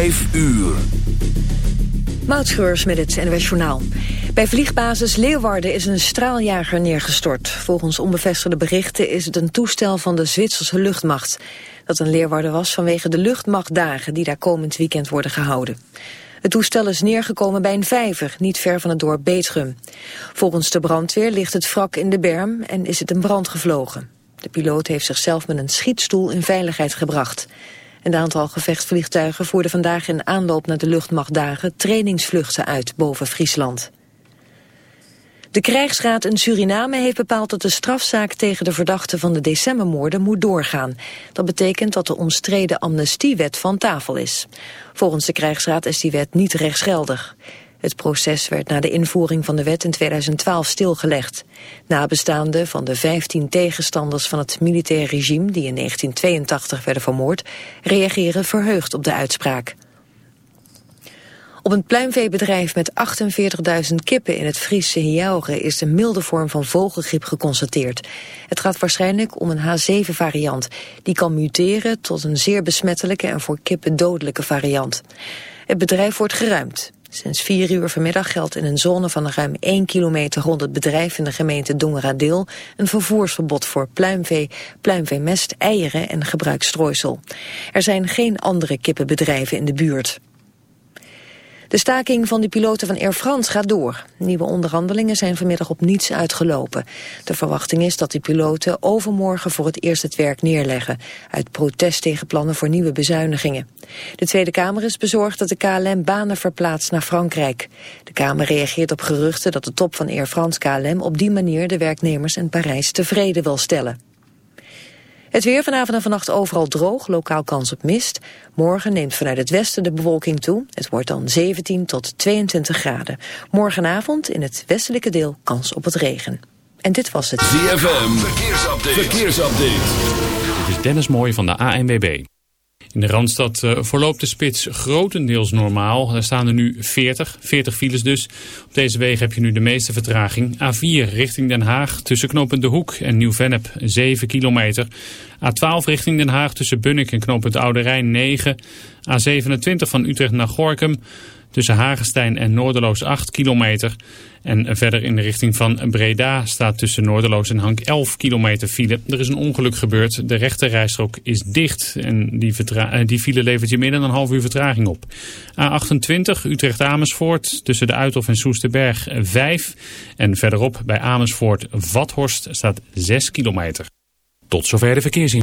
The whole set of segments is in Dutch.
5 uur. Moutscheurs met het NWS Journaal. Bij vliegbasis Leeuwarden is een straaljager neergestort. Volgens onbevestigde berichten is het een toestel van de Zwitserse luchtmacht. Dat een Leeuwarden was vanwege de luchtmachtdagen die daar komend weekend worden gehouden. Het toestel is neergekomen bij een vijver, niet ver van het dorp Beetrum. Volgens de brandweer ligt het wrak in de berm en is het een brand gevlogen. De piloot heeft zichzelf met een schietstoel in veiligheid gebracht. Een aantal gevechtsvliegtuigen voerden vandaag in aanloop naar de luchtmachtdagen trainingsvluchten uit boven Friesland. De krijgsraad in Suriname heeft bepaald dat de strafzaak tegen de verdachten van de decembermoorden moet doorgaan. Dat betekent dat de omstreden amnestiewet van tafel is. Volgens de krijgsraad is die wet niet rechtsgeldig. Het proces werd na de invoering van de wet in 2012 stilgelegd. Nabestaanden van de 15 tegenstanders van het militaire regime... die in 1982 werden vermoord, reageren verheugd op de uitspraak. Op een pluimveebedrijf met 48.000 kippen in het Friese Hiauge is een milde vorm van vogelgriep geconstateerd. Het gaat waarschijnlijk om een H7-variant. Die kan muteren tot een zeer besmettelijke en voor kippen dodelijke variant. Het bedrijf wordt geruimd. Sinds 4 uur vanmiddag geldt in een zone van ruim 1 kilometer rond het bedrijf in de gemeente Dongeradeel een vervoersverbod voor pluimvee, pluimveemest, eieren en gebruikstrooisel. Er zijn geen andere kippenbedrijven in de buurt. De staking van de piloten van Air France gaat door. Nieuwe onderhandelingen zijn vanmiddag op niets uitgelopen. De verwachting is dat de piloten overmorgen voor het eerst het werk neerleggen... uit protest tegen plannen voor nieuwe bezuinigingen. De Tweede Kamer is bezorgd dat de KLM banen verplaatst naar Frankrijk. De Kamer reageert op geruchten dat de top van Air France KLM... op die manier de werknemers in Parijs tevreden wil stellen. Het weer vanavond en vannacht overal droog, lokaal kans op mist. Morgen neemt vanuit het westen de bewolking toe. Het wordt dan 17 tot 22 graden. Morgenavond in het westelijke deel kans op het regen. En dit was het ZFM, verkeersupdate. verkeersupdate. Dit is Dennis Mooij van de ANWB. In de Randstad uh, verloopt de spits grotendeels normaal. Er staan er nu 40, 40 files dus. Op deze wegen heb je nu de meeste vertraging. A4 richting Den Haag tussen knooppunt De Hoek en Nieuw-Vennep 7 kilometer. A12 richting Den Haag tussen Bunnik en knooppunt Oude Rijn 9. A27 van Utrecht naar Gorkum Tussen Hagestein en Noorderloos 8 kilometer. En verder in de richting van Breda staat tussen Noorderloos en Hank 11 kilometer file. Er is een ongeluk gebeurd. De rechte rijstrook is dicht. En die, eh, die file levert je meer dan een half uur vertraging op. A28 Utrecht-Amersfoort tussen de Uithof en Soesterberg 5. En verderop bij Amersfoort-Vathorst staat 6 kilometer. Tot zover de verkeersin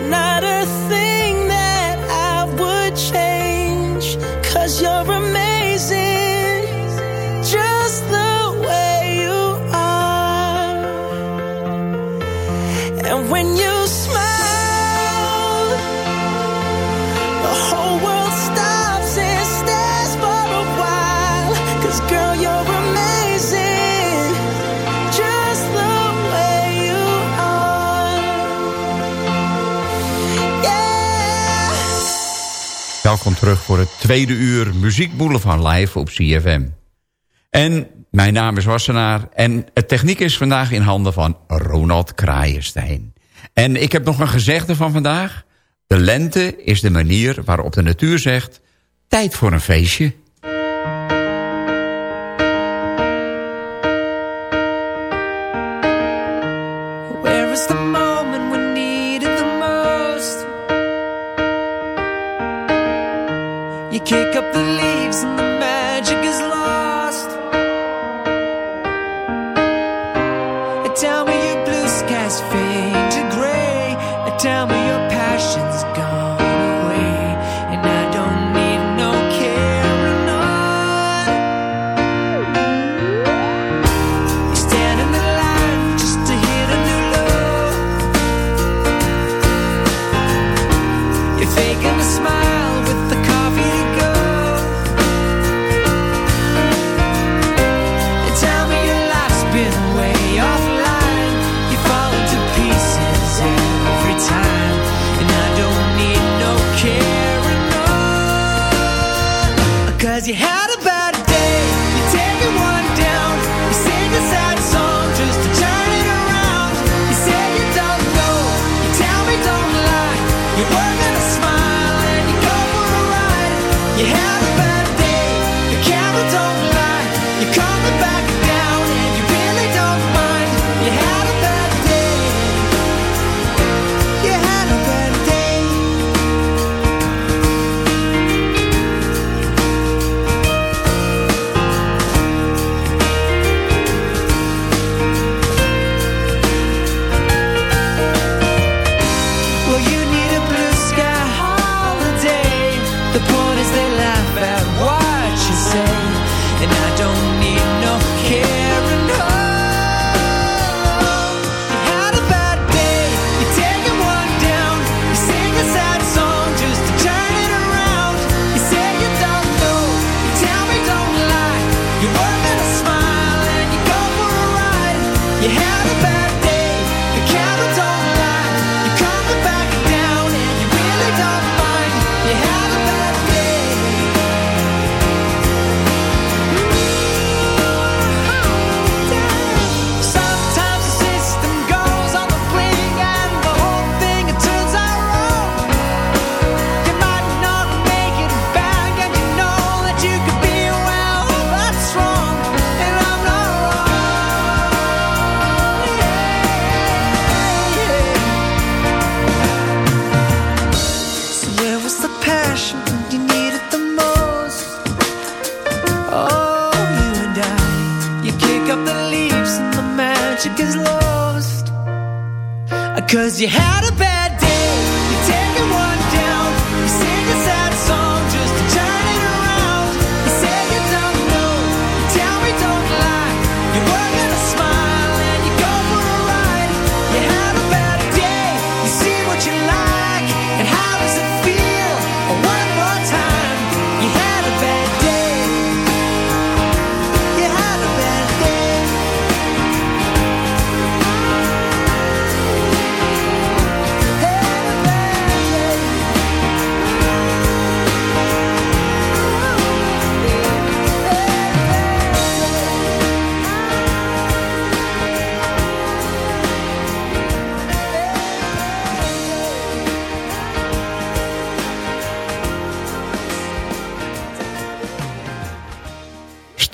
not a thing terug voor het tweede uur Muziek van live op CFM. En mijn naam is Wassenaar en het techniek is vandaag in handen van Ronald Kraaienstein. En ik heb nog een gezegde van vandaag. De lente is de manier waarop de natuur zegt... tijd voor een feestje. there's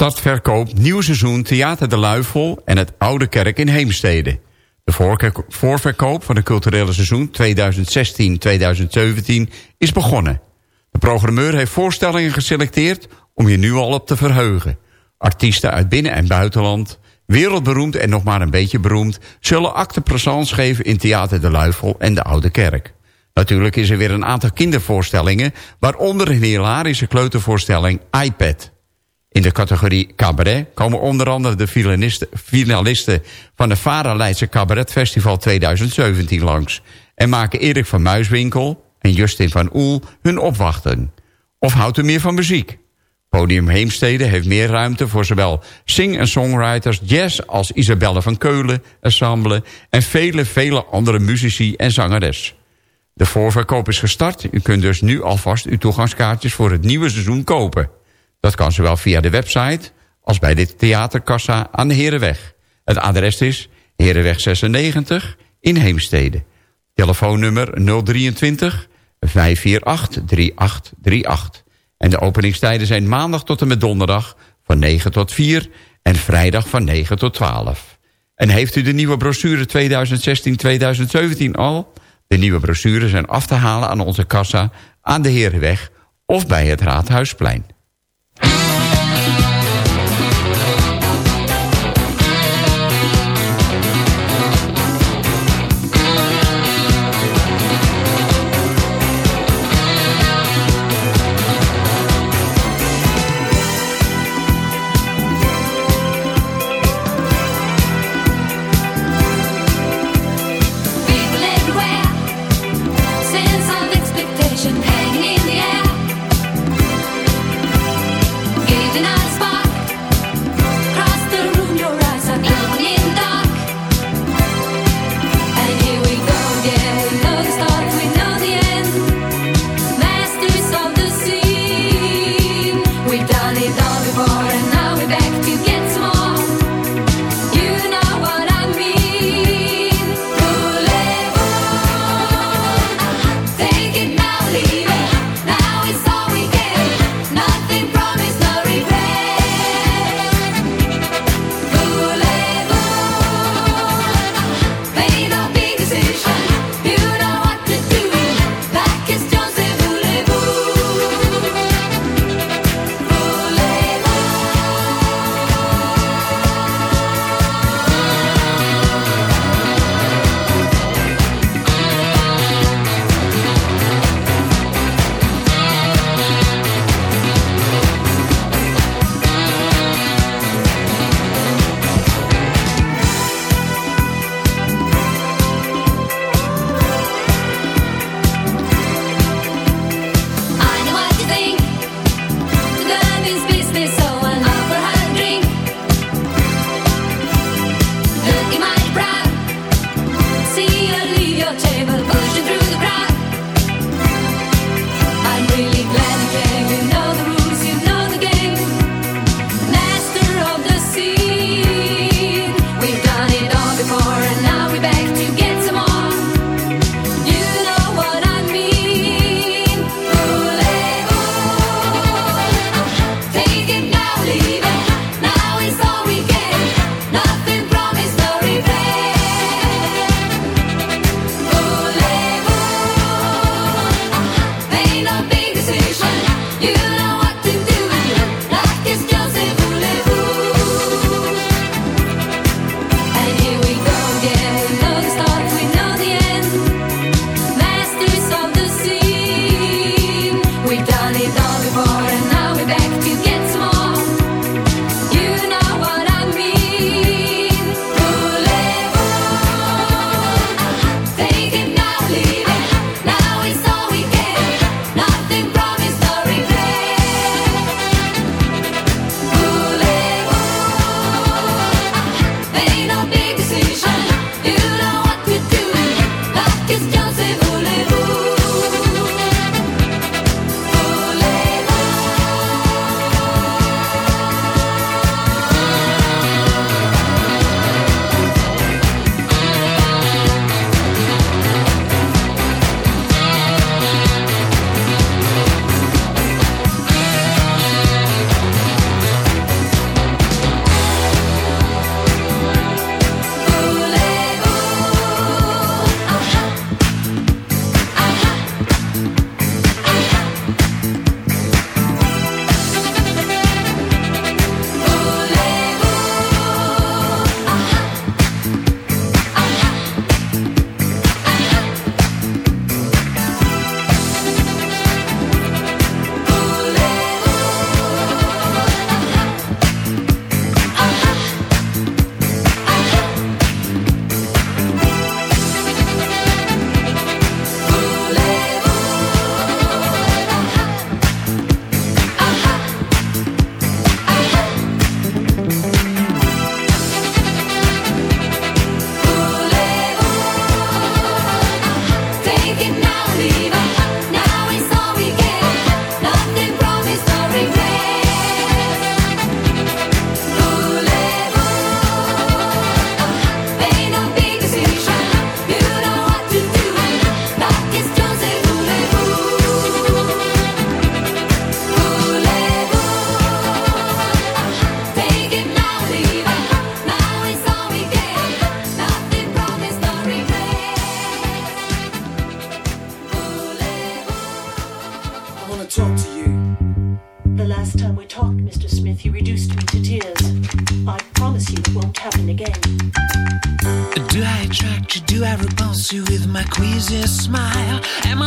Stadverkoop Nieuw Seizoen Theater de Luifel en het Oude Kerk in Heemstede. De voorverkoop van het culturele seizoen 2016-2017 is begonnen. De programmeur heeft voorstellingen geselecteerd om je nu al op te verheugen. Artiesten uit binnen- en buitenland, wereldberoemd en nog maar een beetje beroemd... zullen acte présence geven in Theater de Luifel en de Oude Kerk. Natuurlijk is er weer een aantal kindervoorstellingen... waaronder een hilarische kleutervoorstelling iPad... In de categorie cabaret komen onder andere de finalisten, van de Vara Leidse Cabaret Festival 2017 langs. En maken Erik van Muiswinkel en Justin van Oel hun opwachten. Of houdt u meer van muziek? Podium Heemstede heeft meer ruimte voor zowel sing- en songwriters, jazz als Isabelle van Keulen, ensemble en vele, vele andere muzici en zangeres. De voorverkoop is gestart. U kunt dus nu alvast uw toegangskaartjes voor het nieuwe seizoen kopen. Dat kan zowel via de website als bij de theaterkassa aan de Herenweg. Het adres is Herenweg 96 in Heemstede. Telefoonnummer 023 548 3838. En de openingstijden zijn maandag tot en met donderdag van 9 tot 4 en vrijdag van 9 tot 12. En heeft u de nieuwe brochure 2016-2017 al? De nieuwe brochures zijn af te halen aan onze kassa aan de Herenweg of bij het Raadhuisplein.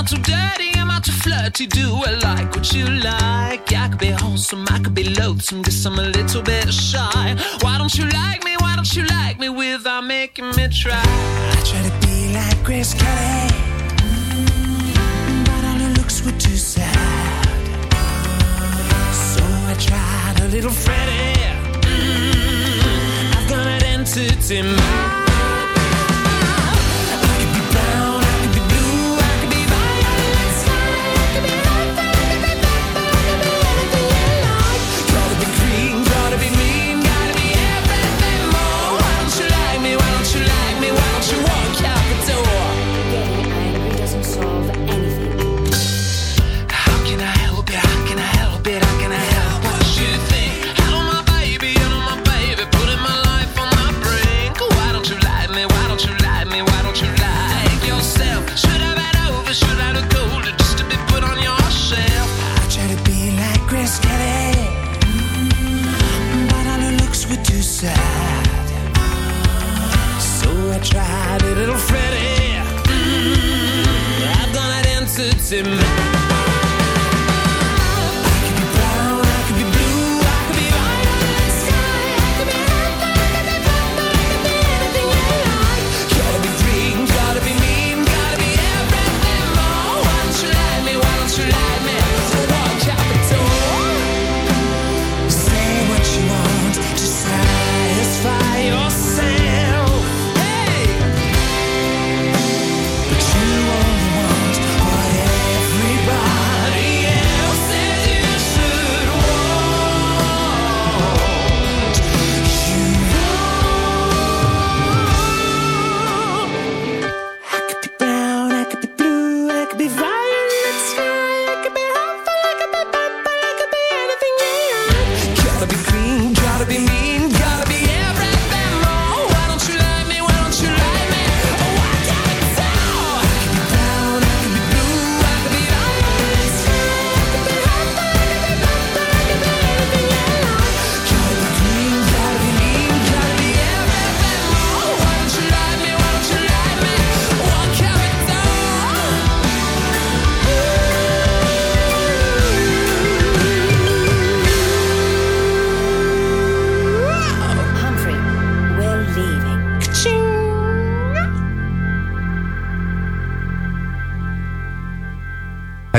Too dirty? Am I too flirty? Do I like what you like? I could be wholesome, I could be loathsome, guess I'm a little bit shy. Why don't you like me? Why don't you like me without making me try? I try to be like Grace Kelly, mm, but looks were too sad. So I tried a little Freddie. Mm, I've got an entity mind. in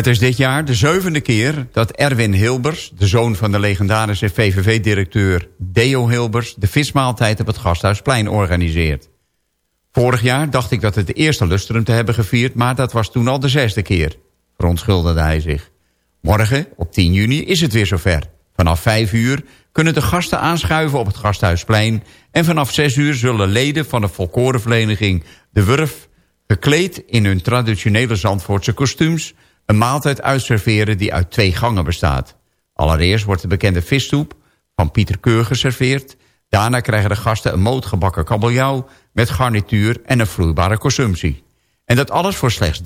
Het is dit jaar de zevende keer dat Erwin Hilbers... de zoon van de legendarische VVV-directeur Deo Hilbers... de vismaaltijd op het Gasthuisplein organiseert. Vorig jaar dacht ik dat het de eerste lustrum te hebben gevierd... maar dat was toen al de zesde keer, verontschuldigde hij zich. Morgen, op 10 juni, is het weer zover. Vanaf 5 uur kunnen de gasten aanschuiven op het Gasthuisplein... en vanaf 6 uur zullen leden van de volkorenvereniging De Wurf... gekleed in hun traditionele Zandvoortse kostuums... een maaltijd uitserveren die uit twee gangen bestaat. Allereerst wordt de bekende vissoep van Pieter Keur geserveerd... Daarna krijgen de gasten een mootgebakken kabeljauw... met garnituur en een vloeibare consumptie. En dat alles voor slechts 13,50.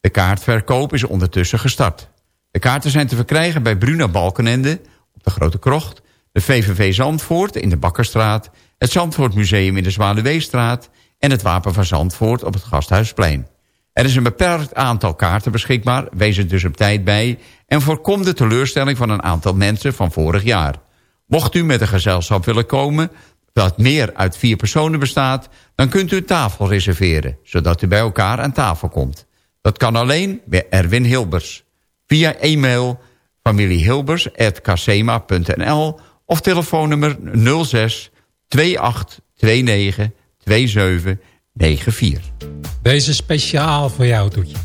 De kaartverkoop is ondertussen gestart. De kaarten zijn te verkrijgen bij Bruna Balkenende op de Grote Krocht... de VVV Zandvoort in de Bakkerstraat... het Zandvoortmuseum in de Zwaluweestraat... en het Wapen van Zandvoort op het Gasthuisplein. Er is een beperkt aantal kaarten beschikbaar, wees er dus op tijd bij... en voorkom de teleurstelling van een aantal mensen van vorig jaar. Mocht u met een gezelschap willen komen dat meer uit vier personen bestaat... dan kunt u een tafel reserveren, zodat u bij elkaar aan tafel komt. Dat kan alleen bij Erwin Hilbers. Via e-mail familiehilbers.casema.nl of telefoonnummer 06 2829 27 94. Deze speciaal voor jou, Toetje.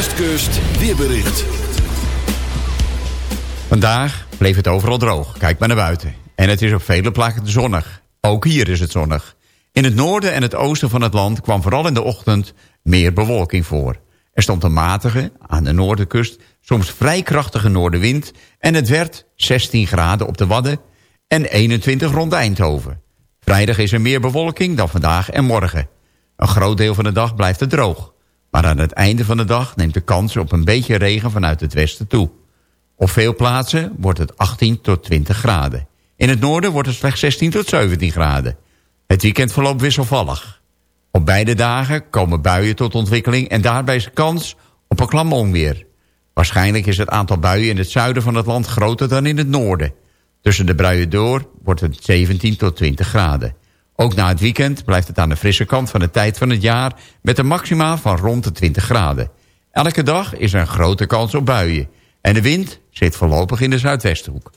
Westkust, weerbericht. Vandaag bleef het overal droog. Kijk maar naar buiten. En het is op vele plaatsen zonnig. Ook hier is het zonnig. In het noorden en het oosten van het land kwam vooral in de ochtend meer bewolking voor. Er stond een matige, aan de noordenkust, soms vrij krachtige noordenwind... en het werd 16 graden op de Wadden en 21 rond Eindhoven. Vrijdag is er meer bewolking dan vandaag en morgen. Een groot deel van de dag blijft het droog. Maar aan het einde van de dag neemt de kans op een beetje regen vanuit het westen toe. Op veel plaatsen wordt het 18 tot 20 graden. In het noorden wordt het slechts 16 tot 17 graden. Het weekend verloopt wisselvallig. Op beide dagen komen buien tot ontwikkeling... en daarbij is kans op een klam onweer. Waarschijnlijk is het aantal buien in het zuiden van het land groter dan in het noorden. Tussen de buien door wordt het 17 tot 20 graden. Ook na het weekend blijft het aan de frisse kant van de tijd van het jaar... met een maxima van rond de 20 graden. Elke dag is er een grote kans op buien. En de wind zit voorlopig in de zuidwesthoek.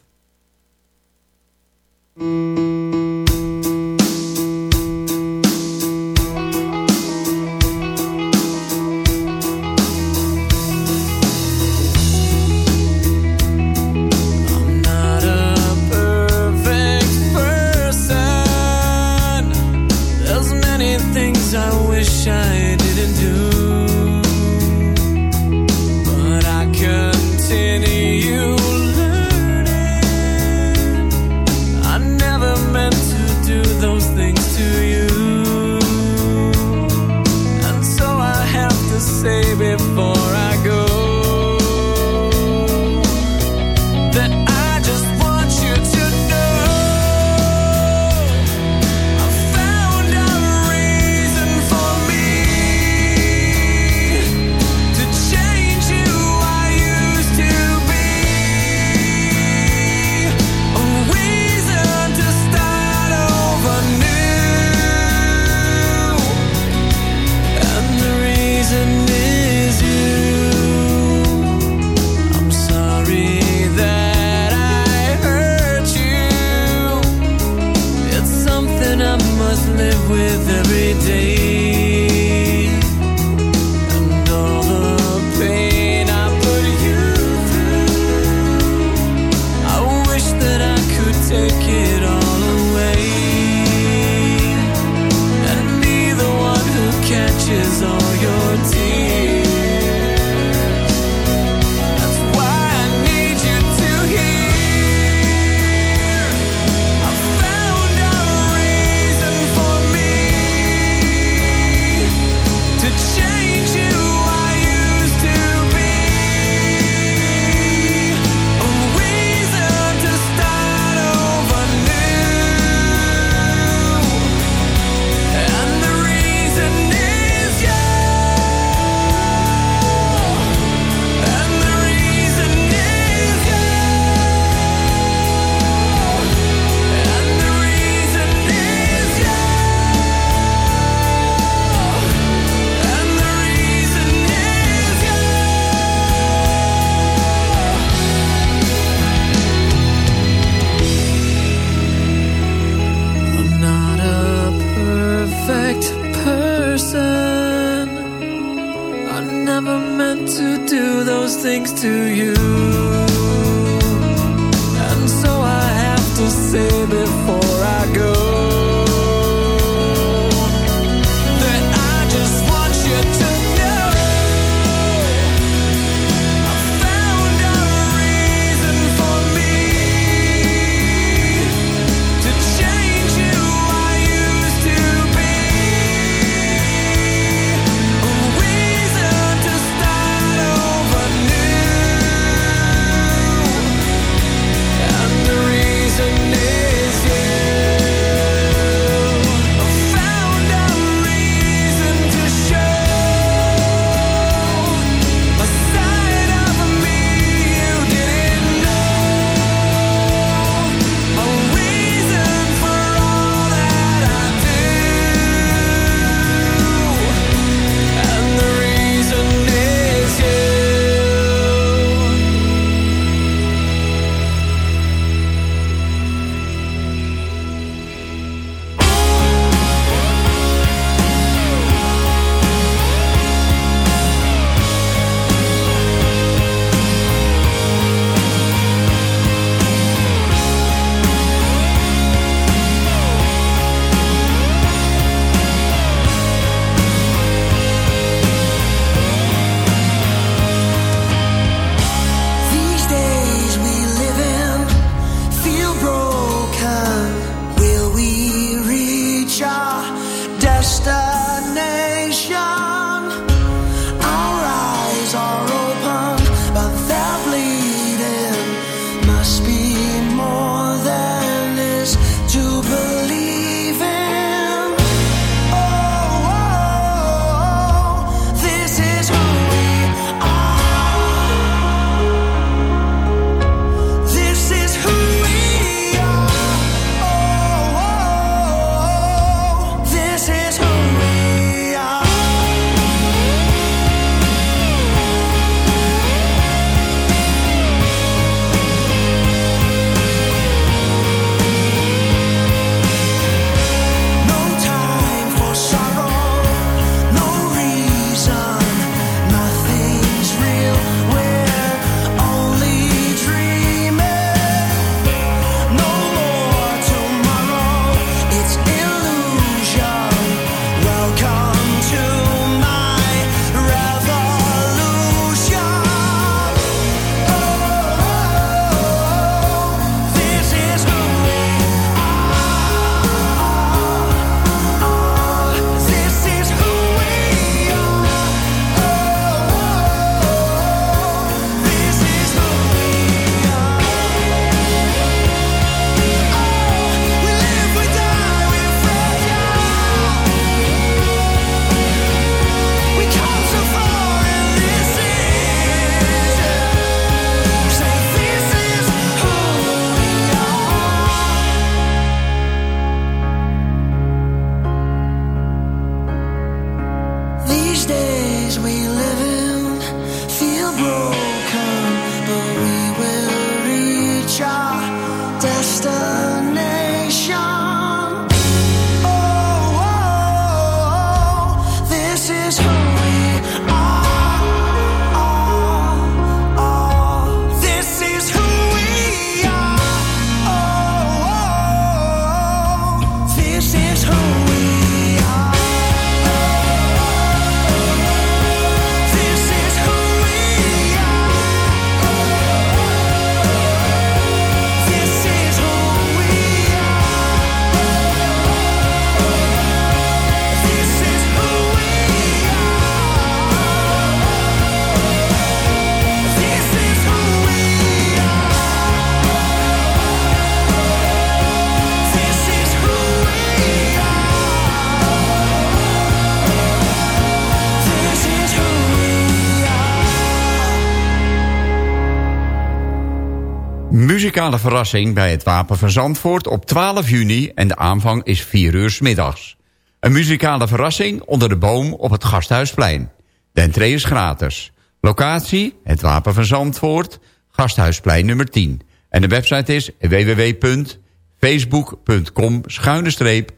muzikale verrassing bij het Wapen van Zandvoort op 12 juni... en de aanvang is 4 uur middags. Een muzikale verrassing onder de boom op het Gasthuisplein. De entree is gratis. Locatie, het Wapen van Zandvoort, Gasthuisplein nummer 10. En de website is www.facebook.com schuine streep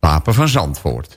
Wapen van Zandvoort.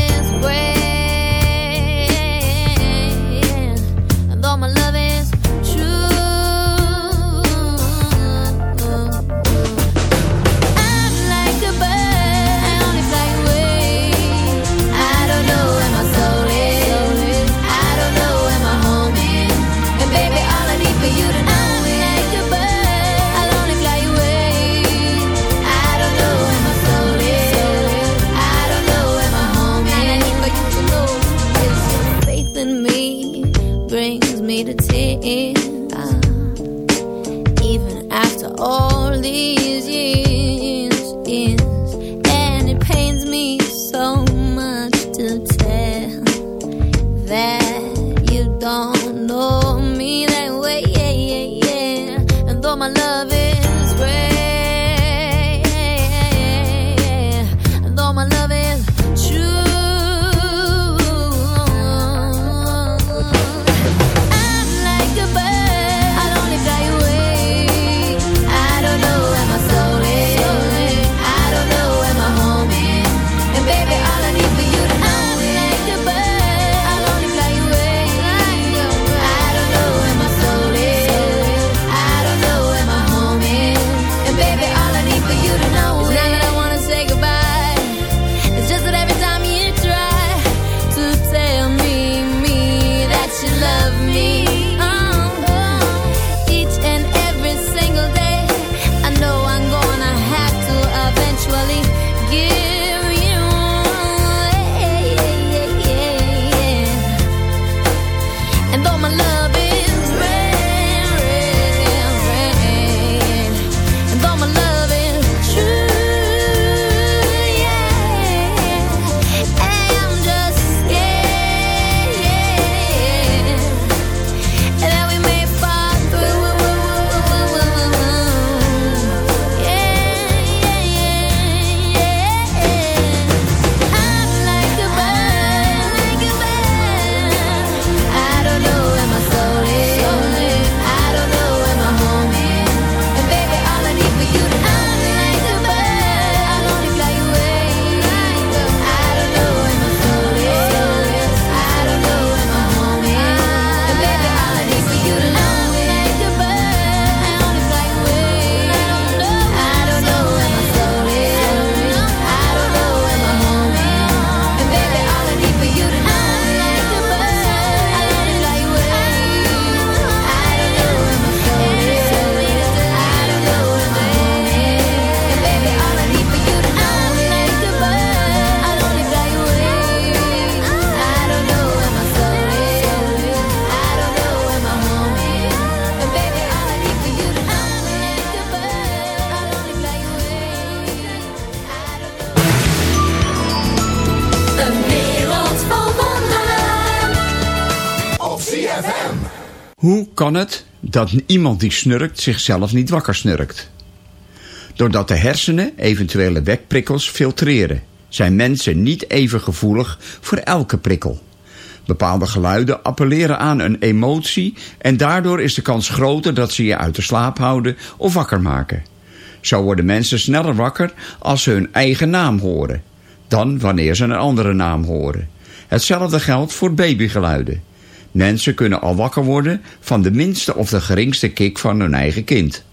kan het dat iemand die snurkt zichzelf niet wakker snurkt. Doordat de hersenen eventuele wekprikkels filtreren... zijn mensen niet even gevoelig voor elke prikkel. Bepaalde geluiden appelleren aan een emotie... en daardoor is de kans groter dat ze je uit de slaap houden of wakker maken. Zo worden mensen sneller wakker als ze hun eigen naam horen... dan wanneer ze een andere naam horen. Hetzelfde geldt voor babygeluiden. Mensen kunnen al wakker worden van de minste of de geringste kik van hun eigen kind.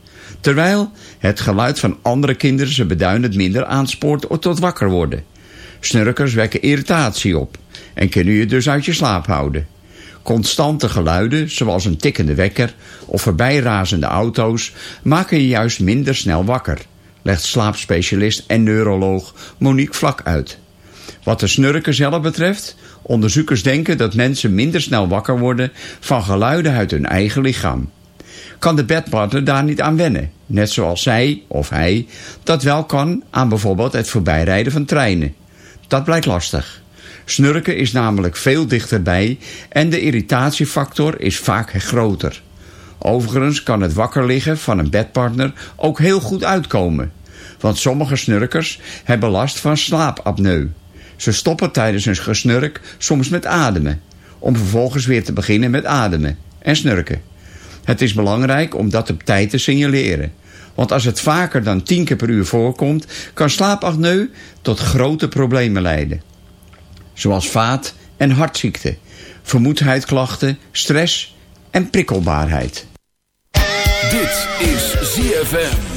Terwijl het geluid van andere kinderen ze beduidend minder aanspoort tot wakker worden. Snurkers wekken irritatie op en kunnen je dus uit je slaap houden. Constante geluiden, zoals een tikkende wekker of voorbijrazende auto's, maken je juist minder snel wakker, legt slaapspecialist en neuroloog Monique Vlak uit. Wat de snurken zelf betreft, onderzoekers denken dat mensen minder snel wakker worden van geluiden uit hun eigen lichaam. Kan de bedpartner daar niet aan wennen, net zoals zij of hij dat wel kan aan bijvoorbeeld het voorbijrijden van treinen. Dat blijkt lastig. Snurken is namelijk veel dichterbij en de irritatiefactor is vaak groter. Overigens kan het wakker liggen van een bedpartner ook heel goed uitkomen. Want sommige snurkers hebben last van slaapapneu. Ze stoppen tijdens hun gesnurk soms met ademen. Om vervolgens weer te beginnen met ademen en snurken. Het is belangrijk om dat op tijd te signaleren. Want als het vaker dan 10 keer per uur voorkomt... kan slaapapneu tot grote problemen leiden. Zoals vaat- en hartziekten, vermoeidheidsklachten, stress en prikkelbaarheid. Dit is ZFM.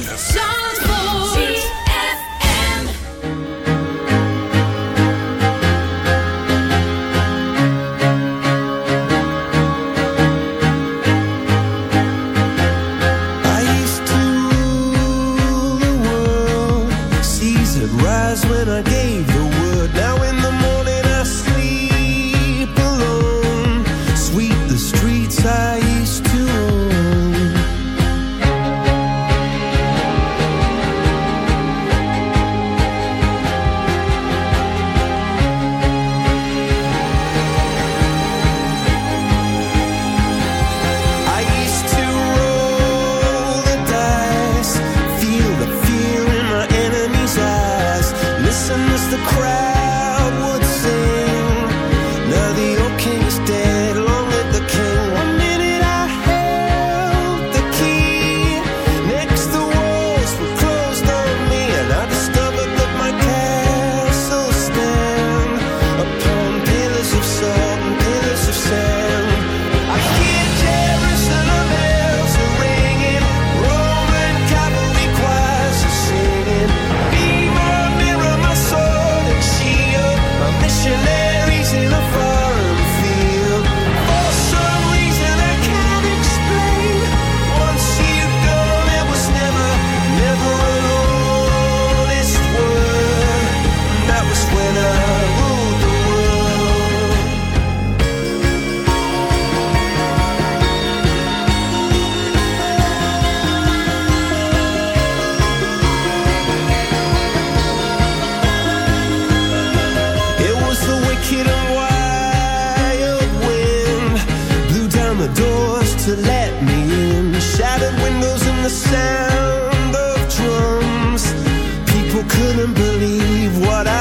Couldn't believe what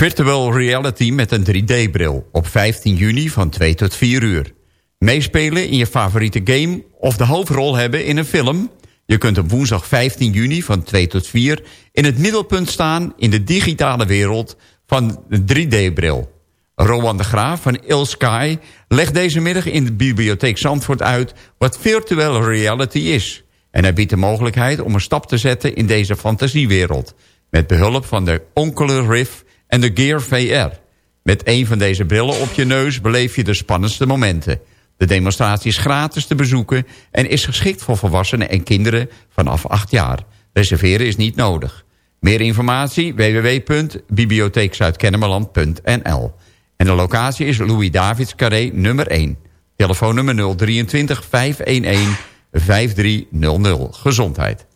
Virtual reality met een 3D-bril op 15 juni van 2 tot 4 uur. Meespelen in je favoriete game of de hoofdrol hebben in een film? Je kunt op woensdag 15 juni van 2 tot 4 in het middelpunt staan in de digitale wereld van de 3D-bril. Rowan de Graaf van Il Sky legt deze middag in de bibliotheek Zandvoort uit wat virtual reality is. En hij biedt de mogelijkheid om een stap te zetten in deze fantasiewereld. Met behulp van de Oculus Rift en de Gear VR. Met een van deze brillen op je neus beleef je de spannendste momenten. De demonstratie is gratis te bezoeken en is geschikt voor volwassenen en kinderen vanaf 8 jaar. Reserveren is niet nodig. Meer informatie www.bibliotheekzuidkennemerland.nl En de locatie is Louis Davids Carré nummer 1. Telefoonnummer 023 511 5300. Gezondheid.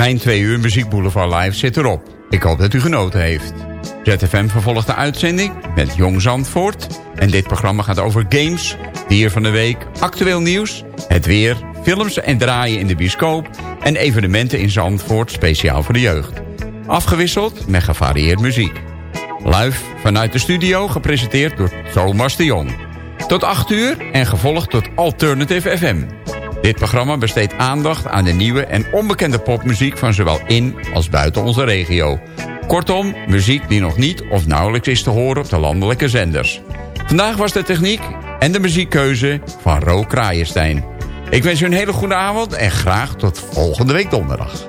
Mijn twee uur Muziek Boulevard Live zit erop. Ik hoop dat u genoten heeft. ZFM vervolgt de uitzending met Jong Zandvoort. En dit programma gaat over games, dier van de week, actueel nieuws... het weer, films en draaien in de bioscoop... en evenementen in Zandvoort speciaal voor de jeugd. Afgewisseld met gevarieerd muziek. Live vanuit de studio gepresenteerd door Thomas de Jong. Tot 8 uur en gevolgd tot Alternative FM. Dit programma besteedt aandacht aan de nieuwe en onbekende popmuziek... van zowel in als buiten onze regio. Kortom, muziek die nog niet of nauwelijks is te horen op de landelijke zenders. Vandaag was de techniek en de muziekkeuze van Ro Kraaienstein. Ik wens u een hele goede avond en graag tot volgende week donderdag.